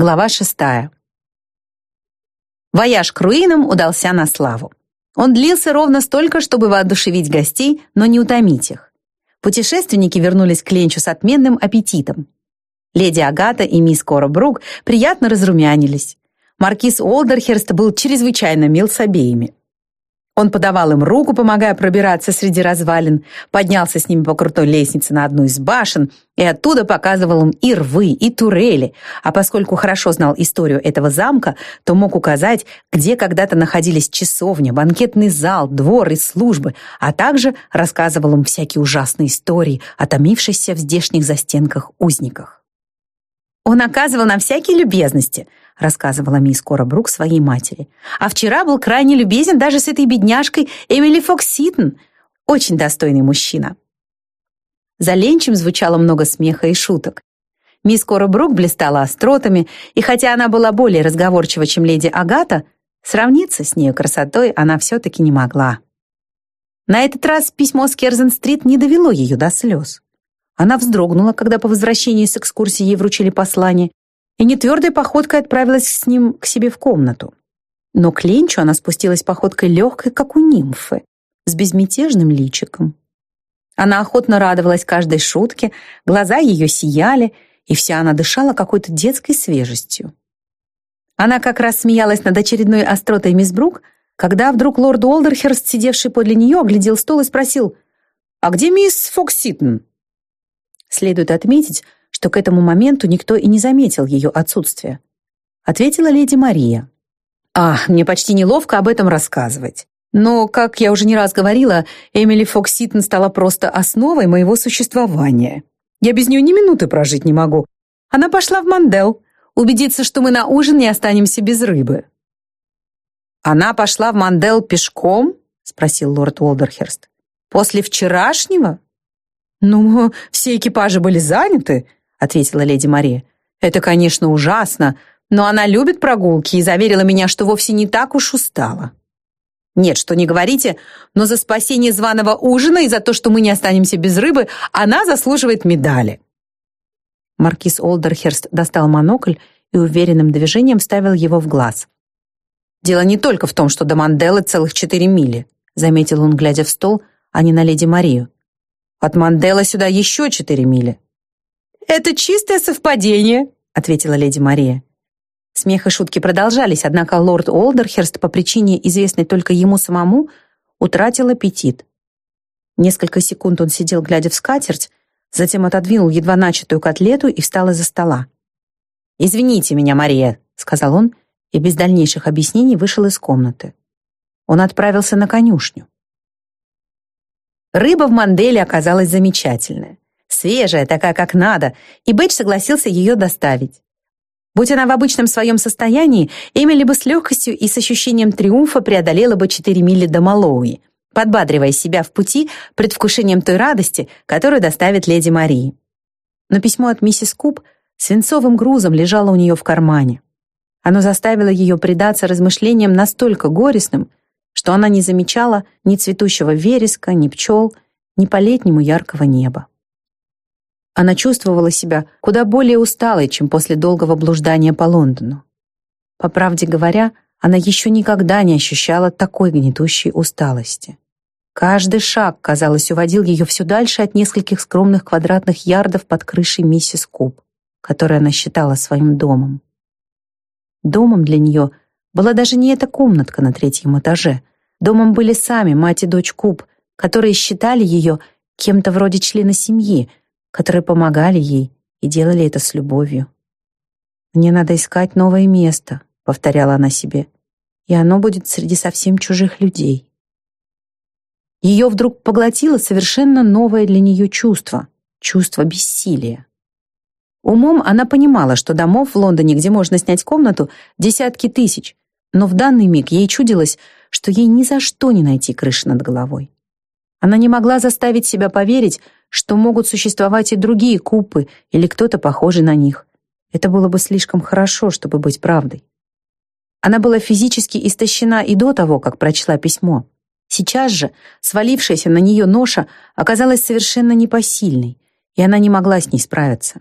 Глава шестая. Вояж к руинам удался на славу. Он длился ровно столько, чтобы воодушевить гостей, но не утомить их. Путешественники вернулись к ленчу с отменным аппетитом. Леди Агата и мисс Кора Брук приятно разрумянились. Маркиз Олдерхерст был чрезвычайно мил с обеими. Он подавал им руку, помогая пробираться среди развалин, поднялся с ними по крутой лестнице на одну из башен и оттуда показывал им и рвы, и турели, а поскольку хорошо знал историю этого замка, то мог указать, где когда-то находились часовня, банкетный зал, двор и службы, а также рассказывал им всякие ужасные истории о томившихся в здешних застенках узниках. Он оказывал нам всякие любезности, рассказывала мисс Кора Брук своей матери. А вчера был крайне любезен даже с этой бедняжкой Эмили Фокситон. Очень достойный мужчина. За ленчем звучало много смеха и шуток. Мисс Кора Брук блистала остротами, и хотя она была более разговорчива, чем леди Агата, сравниться с нею красотой она все-таки не могла. На этот раз письмо с Керзен-стрит не довело ее до слез. Она вздрогнула, когда по возвращении с экскурсии ей вручили послание, и нетвердой походкой отправилась с ним к себе в комнату. Но к Ленчу она спустилась походкой легкой, как у нимфы, с безмятежным личиком. Она охотно радовалась каждой шутке, глаза ее сияли, и вся она дышала какой-то детской свежестью. Она как раз смеялась над очередной остротой мисс Брук, когда вдруг лорд Уолдерхерст, сидевший подле нее, оглядел стол и спросил, «А где мисс Фокситон?» Следует отметить, что к этому моменту никто и не заметил ее отсутствия. Ответила леди Мария. «Ах, мне почти неловко об этом рассказывать. Но, как я уже не раз говорила, Эмили Фокситон стала просто основой моего существования. Я без нее ни минуты прожить не могу. Она пошла в Мандел, убедиться, что мы на ужин не останемся без рыбы». «Она пошла в Мандел пешком?» — спросил лорд Уолдерхерст. «После вчерашнего?» «Ну, все экипажи были заняты», — ответила леди Мария. «Это, конечно, ужасно, но она любит прогулки и заверила меня, что вовсе не так уж устала». «Нет, что не говорите, но за спасение званого ужина и за то, что мы не останемся без рыбы, она заслуживает медали». Маркиз Олдерхерст достал монокль и уверенным движением вставил его в глаз. «Дело не только в том, что до Манделы целых четыре мили», заметил он, глядя в стол, а не на леди Марию. «От Манделы сюда еще четыре мили. «Это чистое совпадение», — ответила леди Мария. Смех и шутки продолжались, однако лорд Олдерхерст по причине, известной только ему самому, утратил аппетит. Несколько секунд он сидел, глядя в скатерть, затем отодвинул едва начатую котлету и встал из-за стола. «Извините меня, Мария», — сказал он, и без дальнейших объяснений вышел из комнаты. Он отправился на конюшню. Рыба в Манделе оказалась замечательная, свежая, такая, как надо, и Бэйдж согласился ее доставить. Будь она в обычном своем состоянии, Эмили бы с легкостью и с ощущением триумфа преодолела бы 4 мили до Малоуи, подбадривая себя в пути предвкушением той радости, которую доставит леди Марии. Но письмо от миссис Куб свинцовым грузом лежало у нее в кармане. Оно заставило ее предаться размышлениям настолько горестным, что она не замечала ни цветущего вереска, ни пчел, ни по-летнему яркого неба. Она чувствовала себя куда более усталой, чем после долгого блуждания по Лондону. По правде говоря, она еще никогда не ощущала такой гнетущей усталости. Каждый шаг, казалось, уводил ее все дальше от нескольких скромных квадратных ярдов под крышей миссис Куб, которую она считала своим домом. Домом для нее была даже не эта комнатка на третьем этаже. Домом были сами мать и дочь Куб, которые считали ее кем-то вроде члена семьи, которые помогали ей и делали это с любовью. «Мне надо искать новое место», — повторяла она себе, «и оно будет среди совсем чужих людей». Ее вдруг поглотило совершенно новое для нее чувство — чувство бессилия. Умом она понимала, что домов в Лондоне, где можно снять комнату, десятки тысяч, но в данный миг ей чудилось, что ей ни за что не найти крыши над головой. Она не могла заставить себя поверить, что могут существовать и другие купы или кто-то похожий на них. Это было бы слишком хорошо, чтобы быть правдой. Она была физически истощена и до того, как прочла письмо. Сейчас же свалившаяся на нее ноша оказалась совершенно непосильной, и она не могла с ней справиться.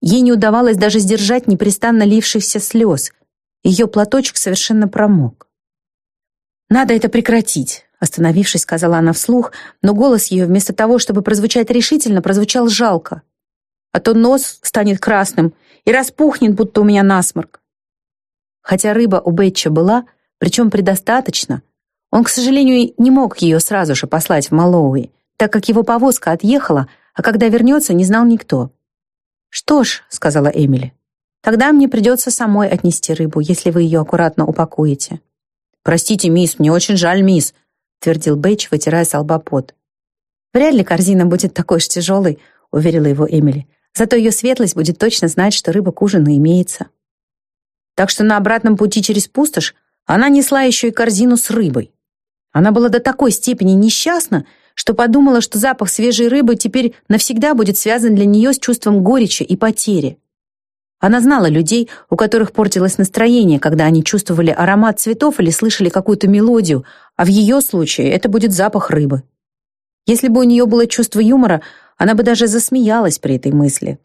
Ей не удавалось даже сдержать непрестанно лившихся слез. Ее платочек совершенно промок. «Надо это прекратить», — остановившись, сказала она вслух, но голос ее, вместо того, чтобы прозвучать решительно, прозвучал жалко. «А то нос станет красным и распухнет, будто у меня насморк». Хотя рыба у Бетча была, причем предостаточно, он, к сожалению, не мог ее сразу же послать в Малоуи, так как его повозка отъехала, а когда вернется, не знал никто. «Что ж», — сказала Эмили, — «тогда мне придется самой отнести рыбу, если вы ее аккуратно упакуете». «Простите, мисс, мне очень жаль, мисс», — твердил Бэйч, вытирая с лба пот. «Вряд ли корзина будет такой же тяжелой», — уверила его Эмили. «Зато ее светлость будет точно знать, что рыба к ужину имеется». Так что на обратном пути через пустошь она несла еще и корзину с рыбой. Она была до такой степени несчастна, что подумала, что запах свежей рыбы теперь навсегда будет связан для нее с чувством горечи и потери. Она знала людей, у которых портилось настроение, когда они чувствовали аромат цветов или слышали какую-то мелодию, а в ее случае это будет запах рыбы. Если бы у нее было чувство юмора, она бы даже засмеялась при этой мысли.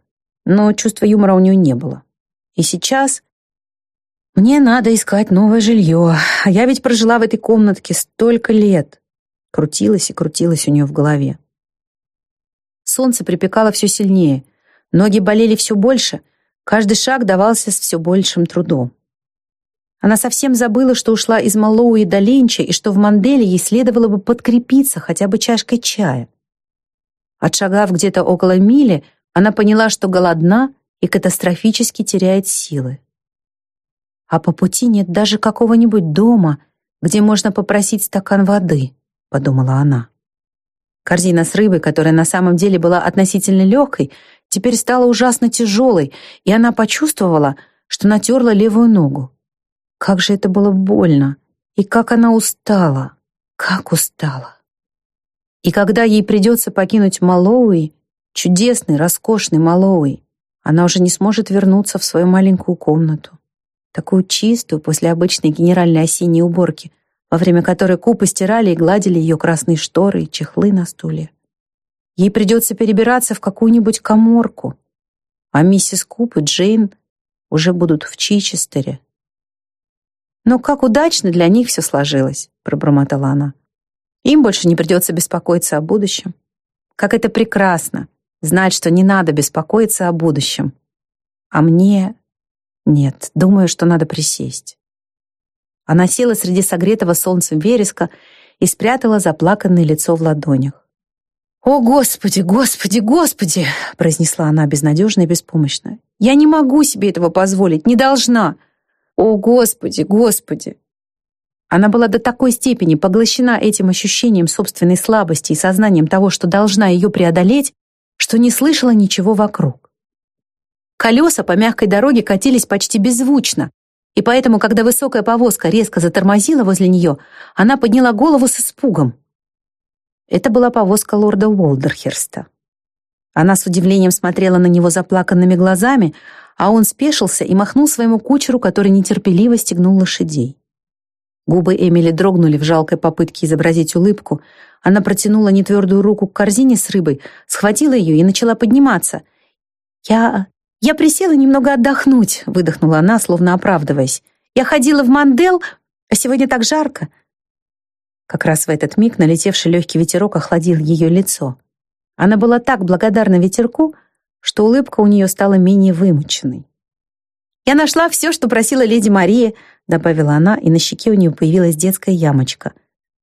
Но чувства юмора у нее не было. И сейчас... «Мне надо искать новое жилье, а я ведь прожила в этой комнатке столько лет». Крутилась и крутилась у нее в голове. Солнце припекало все сильнее, ноги болели все больше — Каждый шаг давался с все большим трудом. Она совсем забыла, что ушла из Малоуи до Ленча и что в Манделе ей следовало бы подкрепиться хотя бы чашкой чая. Отшагав где-то около мили, она поняла, что голодна и катастрофически теряет силы. А по пути нет даже какого-нибудь дома, где можно попросить стакан воды, подумала она. Корзина с рыбой, которая на самом деле была относительно легкой, теперь стала ужасно тяжелой, и она почувствовала, что натерла левую ногу. Как же это было больно, и как она устала, как устала. И когда ей придется покинуть Малоуи, чудесный, роскошный Малоуи, она уже не сможет вернуться в свою маленькую комнату, такую чистую после обычной генеральной осенней уборки, во время которой купы стирали и гладили ее красные шторы и чехлы на стуле. Ей придется перебираться в какую-нибудь коморку, а миссис Куп и Джейн уже будут в Чичестере. «Но как удачно для них все сложилось», — пробормотала она. «Им больше не придется беспокоиться о будущем. Как это прекрасно, знать, что не надо беспокоиться о будущем. А мне... Нет, думаю, что надо присесть». Она села среди согретого солнцем вереска и спрятала заплаканное лицо в ладонях. «О, Господи, Господи, Господи!» произнесла она безнадежно и беспомощно. «Я не могу себе этого позволить, не должна! О, Господи, Господи!» Она была до такой степени поглощена этим ощущением собственной слабости и сознанием того, что должна ее преодолеть, что не слышала ничего вокруг. Колеса по мягкой дороге катились почти беззвучно, и поэтому, когда высокая повозка резко затормозила возле нее, она подняла голову с испугом. Это была повозка лорда Уолдерхерста. Она с удивлением смотрела на него заплаканными глазами, а он спешился и махнул своему кучеру, который нетерпеливо стегнул лошадей. Губы Эмили дрогнули в жалкой попытке изобразить улыбку. Она протянула нетвердую руку к корзине с рыбой, схватила ее и начала подниматься. «Я... я присела немного отдохнуть», — выдохнула она, словно оправдываясь. «Я ходила в Мандел, а сегодня так жарко. Как раз в этот миг налетевший легкий ветерок охладил ее лицо. Она была так благодарна ветерку, что улыбка у нее стала менее вымученной. «Я нашла все, что просила леди Мария», добавила она, и на щеке у нее появилась детская ямочка.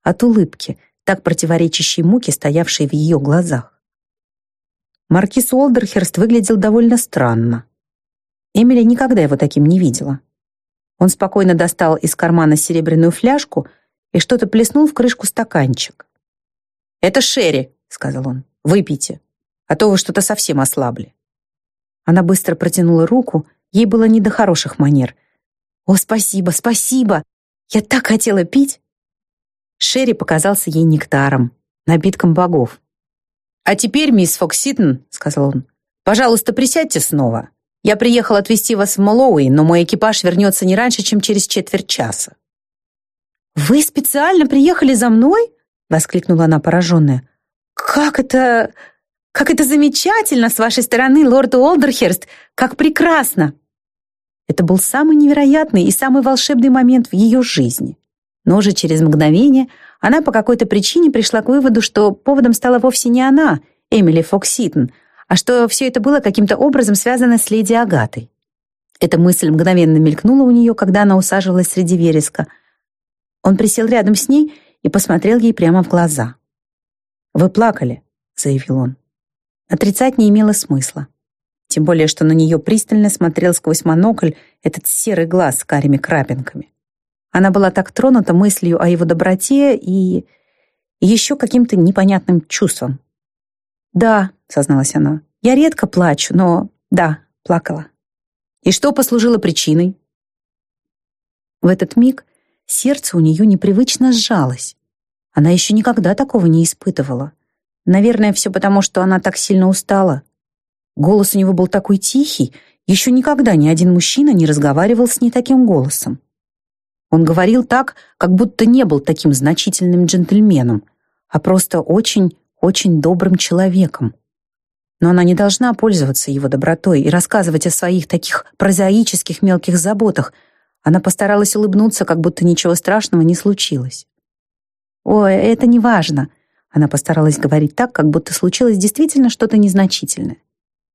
От улыбки, так противоречащей муки, стоявшей в ее глазах. Маркиз Уолдерхерст выглядел довольно странно. Эмили никогда его таким не видела. Он спокойно достал из кармана серебряную фляжку — и что-то плеснул в крышку стаканчик. «Это Шерри», — сказал он. «Выпейте, а то вы что-то совсем ослабли». Она быстро протянула руку, ей было не до хороших манер. «О, спасибо, спасибо! Я так хотела пить!» Шерри показался ей нектаром, напитком богов. «А теперь, мисс Фокситон», — сказал он, — «пожалуйста, присядьте снова. Я приехал отвезти вас в Молоуи, но мой экипаж вернется не раньше, чем через четверть часа». «Вы специально приехали за мной?» — воскликнула она пораженная. «Как это...» Как это замечательно с вашей стороны, лорд Уолдерхерст! Как прекрасно!» Это был самый невероятный и самый волшебный момент в ее жизни. Но уже через мгновение она по какой-то причине пришла к выводу, что поводом стала вовсе не она, Эмили Фокситон, а что все это было каким-то образом связано с леди Агатой. Эта мысль мгновенно мелькнула у нее, когда она усаживалась среди вереска. Он присел рядом с ней и посмотрел ей прямо в глаза. «Вы плакали», — заявил он. Отрицать не имело смысла. Тем более, что на нее пристально смотрел сквозь монокль этот серый глаз с карими крапинками. Она была так тронута мыслью о его доброте и еще каким-то непонятным чувством. «Да», — созналась она, — «я редко плачу, но да, плакала». И что послужило причиной? В этот миг сердце у нее непривычно сжалось. Она еще никогда такого не испытывала. Наверное, все потому, что она так сильно устала. Голос у него был такой тихий, еще никогда ни один мужчина не разговаривал с ней таким голосом. Он говорил так, как будто не был таким значительным джентльменом, а просто очень, очень добрым человеком но она не должна пользоваться его добротой и рассказывать о своих таких прозаических мелких заботах. Она постаралась улыбнуться, как будто ничего страшного не случилось. «Ой, это не важно», — она постаралась говорить так, как будто случилось действительно что-то незначительное.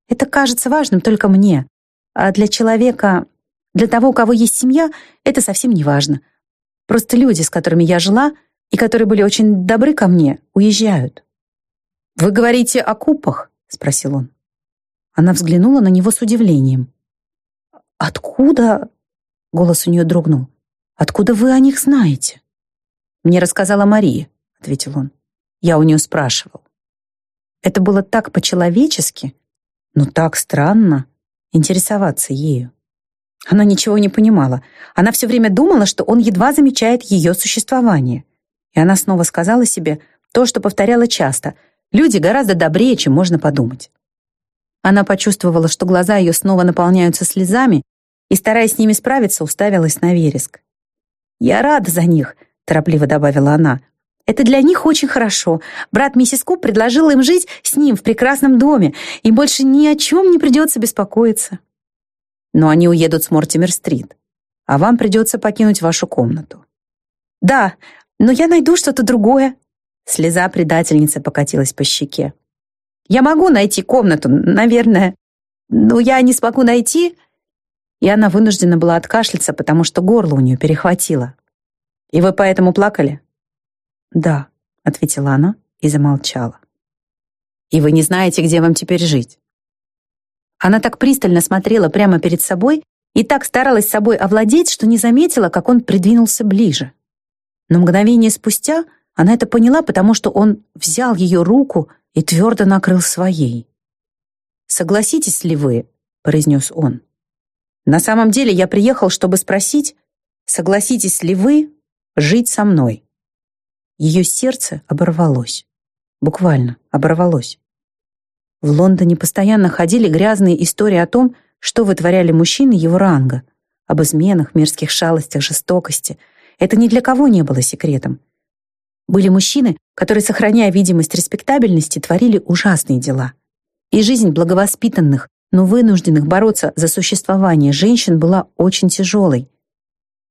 «Это кажется важным только мне, а для человека, для того, у кого есть семья, это совсем не важно. Просто люди, с которыми я жила и которые были очень добры ко мне, уезжают». «Вы говорите о купах?» — спросил он. Она взглянула на него с удивлением. «Откуда?» — голос у нее дрогнул. «Откуда вы о них знаете?» «Мне рассказала Мария», — ответил он. Я у нее спрашивал. Это было так по-человечески, но так странно интересоваться ею. Она ничего не понимала. Она все время думала, что он едва замечает ее существование. И она снова сказала себе то, что повторяла часто — Люди гораздо добрее, чем можно подумать. Она почувствовала, что глаза ее снова наполняются слезами, и, стараясь с ними справиться, уставилась на вереск. «Я рада за них», — торопливо добавила она. «Это для них очень хорошо. Брат миссис Куб предложил им жить с ним в прекрасном доме, и больше ни о чем не придется беспокоиться». «Но они уедут с Мортимер-стрит, а вам придется покинуть вашу комнату». «Да, но я найду что-то другое», Слеза предательницы покатилась по щеке. «Я могу найти комнату, наверное, но я не смогу найти...» И она вынуждена была откашляться, потому что горло у нее перехватило. «И вы поэтому плакали?» «Да», — ответила она и замолчала. «И вы не знаете, где вам теперь жить?» Она так пристально смотрела прямо перед собой и так старалась собой овладеть, что не заметила, как он придвинулся ближе. Но мгновение спустя она это поняла, потому что он взял ее руку и твердо накрыл своей. «Согласитесь ли вы?» — произнес он. «На самом деле я приехал, чтобы спросить, согласитесь ли вы жить со мной?» Ее сердце оборвалось. Буквально оборвалось. В Лондоне постоянно ходили грязные истории о том, что вытворяли мужчины его ранга, об изменах, мерзких шалостях, жестокости. Это ни для кого не было секретом. Были мужчины, которые, сохраняя видимость респектабельности, творили ужасные дела. И жизнь благовоспитанных, но вынужденных бороться за существование женщин была очень тяжелой.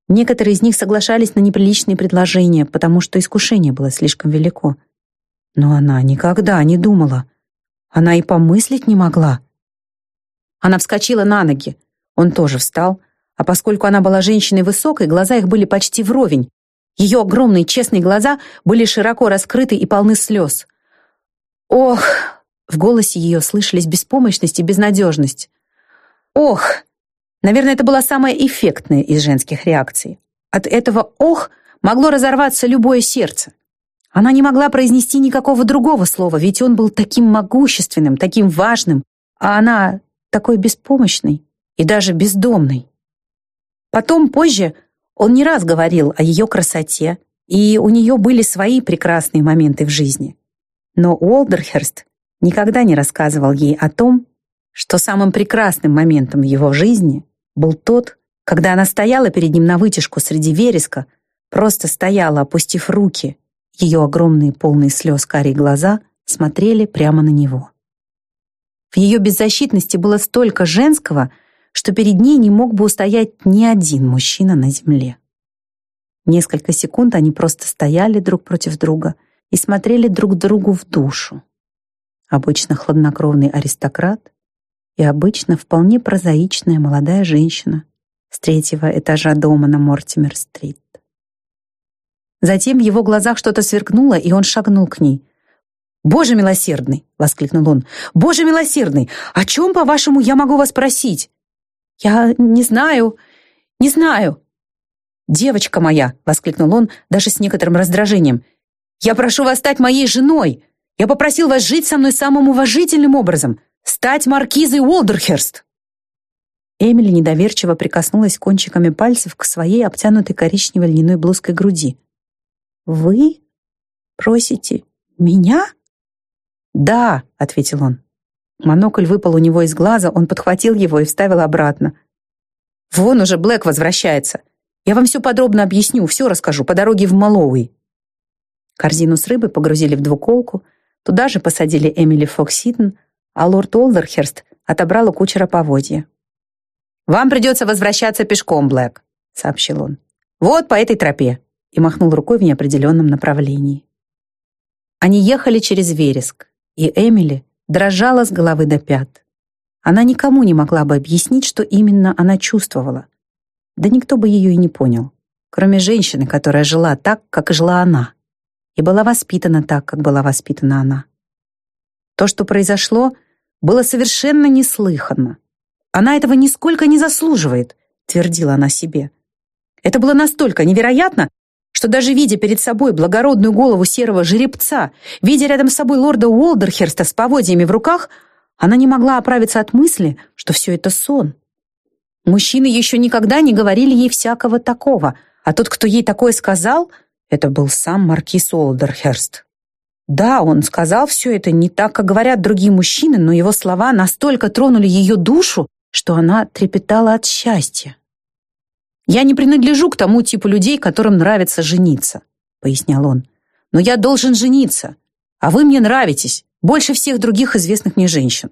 Некоторые из них соглашались на неприличные предложения, потому что искушение было слишком велико. Но она никогда не думала. Она и помыслить не могла. Она вскочила на ноги. Он тоже встал. А поскольку она была женщиной высокой, глаза их были почти вровень, ее огромные честные глаза были широко раскрыты и полны слез. «Ох!» — в голосе ее слышались беспомощность и безнадежность. «Ох!» Наверное, это была самая эффектная из женских реакций. От этого «ох» могло разорваться любое сердце. Она не могла произнести никакого другого слова, ведь он был таким могущественным, таким важным, а она такой беспомощной и даже бездомной. Потом, позже, он не раз говорил о ее красоте, и у нее были свои прекрасные моменты в жизни. Но Уолдерхерст никогда не рассказывал ей о том, что самым прекрасным моментом в его жизни был тот, когда она стояла перед ним на вытяжку среди вереска, просто стояла, опустив руки, ее огромные полные слез карие глаза смотрели прямо на него. В ее беззащитности было столько женского, что перед ней не мог бы устоять ни один мужчина на земле. Несколько секунд они просто стояли друг против друга и смотрели друг другу в душу. Обычно хладнокровный аристократ и обычно вполне прозаичная молодая женщина с третьего этажа дома на Мортимер-стрит. Затем в его глазах что-то сверкнуло, и он шагнул к ней. «Боже милосердный!» — воскликнул он. «Боже милосердный! О чем, по-вашему, я могу вас просить?» «Я не знаю, не знаю», «Девочка моя!» — воскликнул он даже с некоторым раздражением. «Я прошу вас стать моей женой! Я попросил вас жить со мной самым уважительным образом! Стать маркизой Уолдерхерст!» Эмили недоверчиво прикоснулась кончиками пальцев к своей обтянутой коричневой льняной блузкой груди. «Вы просите меня?» «Да», — ответил он. Монокль выпал у него из глаза, он подхватил его и вставил обратно. «Вон уже Блэк возвращается. Я вам все подробно объясню, все расскажу по дороге в Малоуи». Корзину с рыбой погрузили в двуколку, туда же посадили Эмили Фокситон, а лорд Олдерхерст отобрала кучера поводья. «Вам придется возвращаться пешком, Блэк», — сообщил он. «Вот по этой тропе», — и махнул рукой в неопределенном направлении. Они ехали через вереск, и Эмили дрожала с головы до пят. Она никому не могла бы объяснить, что именно она чувствовала. Да никто бы ее и не понял, кроме женщины, которая жила так, как жила она, и была воспитана так, как была воспитана она. То, что произошло, было совершенно неслыханно. Она этого нисколько не заслуживает, твердила она себе. Это было настолько невероятно, что даже видя перед собой благородную голову серого жеребца, видя рядом с собой лорда Уолдерхерста с поводьями в руках, она не могла оправиться от мысли, что все это сон. Мужчины еще никогда не говорили ей всякого такого, а тот, кто ей такое сказал, это был сам маркиз Олдерхерст. Да, он сказал все это не так, как говорят другие мужчины, но его слова настолько тронули ее душу, что она трепетала от счастья. «Я не принадлежу к тому типу людей, которым нравится жениться», — пояснял он. «Но я должен жениться, а вы мне нравитесь, больше всех других известных мне женщин.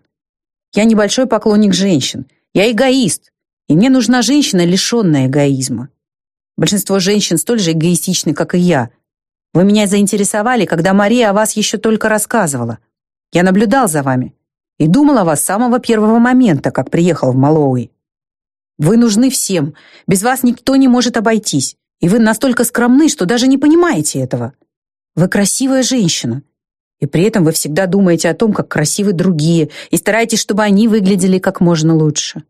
Я небольшой поклонник женщин, я эгоист, и мне нужна женщина, лишенная эгоизма. Большинство женщин столь же эгоистичны, как и я. Вы меня заинтересовали, когда Мария о вас еще только рассказывала. Я наблюдал за вами и думал о вас с самого первого момента, как приехал в Малоуи. Вы нужны всем, без вас никто не может обойтись, и вы настолько скромны, что даже не понимаете этого. Вы красивая женщина, и при этом вы всегда думаете о том, как красивы другие, и стараетесь, чтобы они выглядели как можно лучше.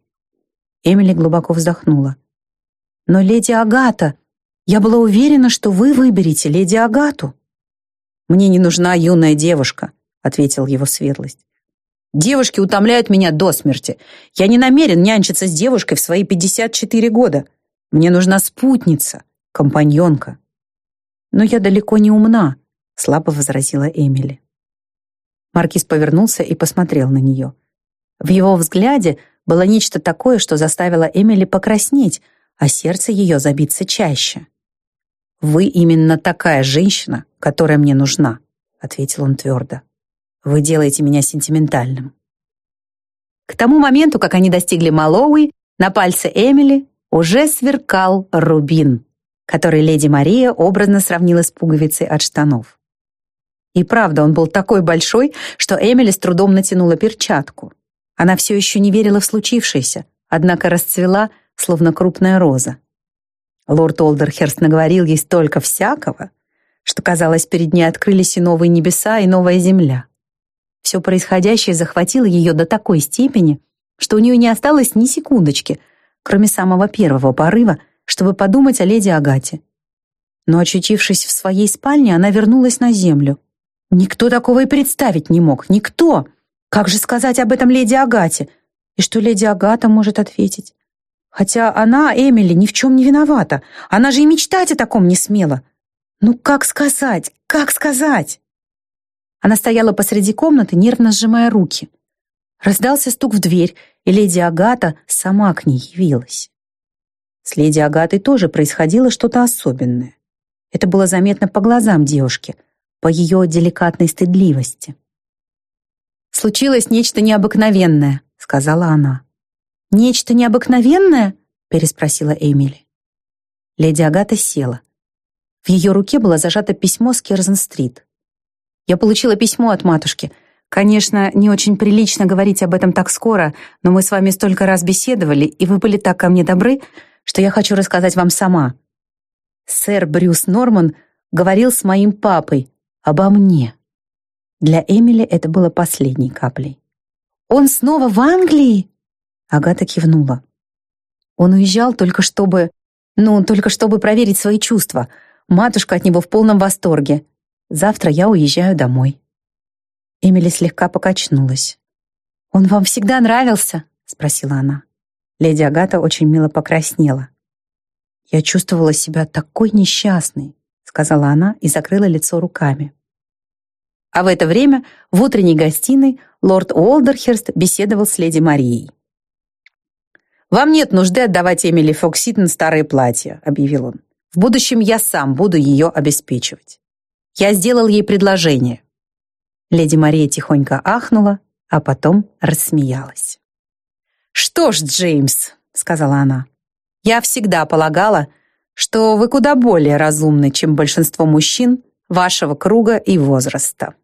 Эмили глубоко вздохнула. «Но леди Агата, я была уверена, что вы выберете леди Агату». «Мне не нужна юная девушка», — ответил его светлость. «Девушки утомляют меня до смерти. Я не намерен нянчиться с девушкой в свои 54 года. Мне нужна спутница, компаньонка». «Но я далеко не умна», — слабо возразила Эмили. Маркиз повернулся и посмотрел на нее. В его взгляде было нечто такое, что заставило Эмили покраснеть, а сердце ее забиться чаще. «Вы именно такая женщина, которая мне нужна», — ответил он твердо. «Вы делаете меня сентиментальным». К тому моменту, как они достигли Малоуи, на пальце Эмили уже сверкал рубин, который леди Мария образно сравнила с пуговицей от штанов. И правда, он был такой большой, что Эмили с трудом натянула перчатку. Она все еще не верила в случившееся, однако расцвела, словно крупная роза. Лорд Олдерхерст наговорил ей столько всякого, что, казалось, перед ней открылись и новые небеса, и новая земля. Все происходящее захватило ее до такой степени, что у нее не осталось ни секундочки, кроме самого первого порыва, чтобы подумать о леди Агате. Но, очутившись в своей спальне, она вернулась на землю. Никто такого и представить не мог, никто! Как же сказать об этом леди Агате? И что леди Агата может ответить? Хотя она, Эмили, ни в чем не виновата. Она же и мечтать о таком не смела. Ну как сказать? Как сказать? Она стояла посреди комнаты, нервно сжимая руки. Раздался стук в дверь, и леди Агата сама к ней явилась. С леди Агатой тоже происходило что-то особенное. Это было заметно по глазам девушки, по ее деликатной стыдливости. «Случилось нечто необыкновенное», — сказала она. «Нечто необыкновенное?» — переспросила Эмили. Леди Агата села. В ее руке было зажато письмо с Керзен-стрит. «Я получила письмо от матушки. Конечно, не очень прилично говорить об этом так скоро, но мы с вами столько раз беседовали, и вы были так ко мне добры, что я хочу рассказать вам сама. Сэр Брюс Норман говорил с моим папой обо мне». Для Эмили это было последней каплей. «Он снова в Англии?» Агата кивнула. Он уезжал только чтобы... Ну, только чтобы проверить свои чувства. Матушка от него в полном восторге. Завтра я уезжаю домой. Эмили слегка покачнулась. «Он вам всегда нравился?» — спросила она. Леди Агата очень мило покраснела. «Я чувствовала себя такой несчастной», — сказала она и закрыла лицо руками. А в это время в утренней гостиной лорд Уолдерхерст беседовал с леди Марией. «Вам нет нужды отдавать Эмили Фокситон старые платья», — объявил он. «В будущем я сам буду ее обеспечивать. Я сделал ей предложение». Леди Мария тихонько ахнула, а потом рассмеялась. «Что ж, Джеймс», — сказала она, — «я всегда полагала, что вы куда более разумны, чем большинство мужчин вашего круга и возраста».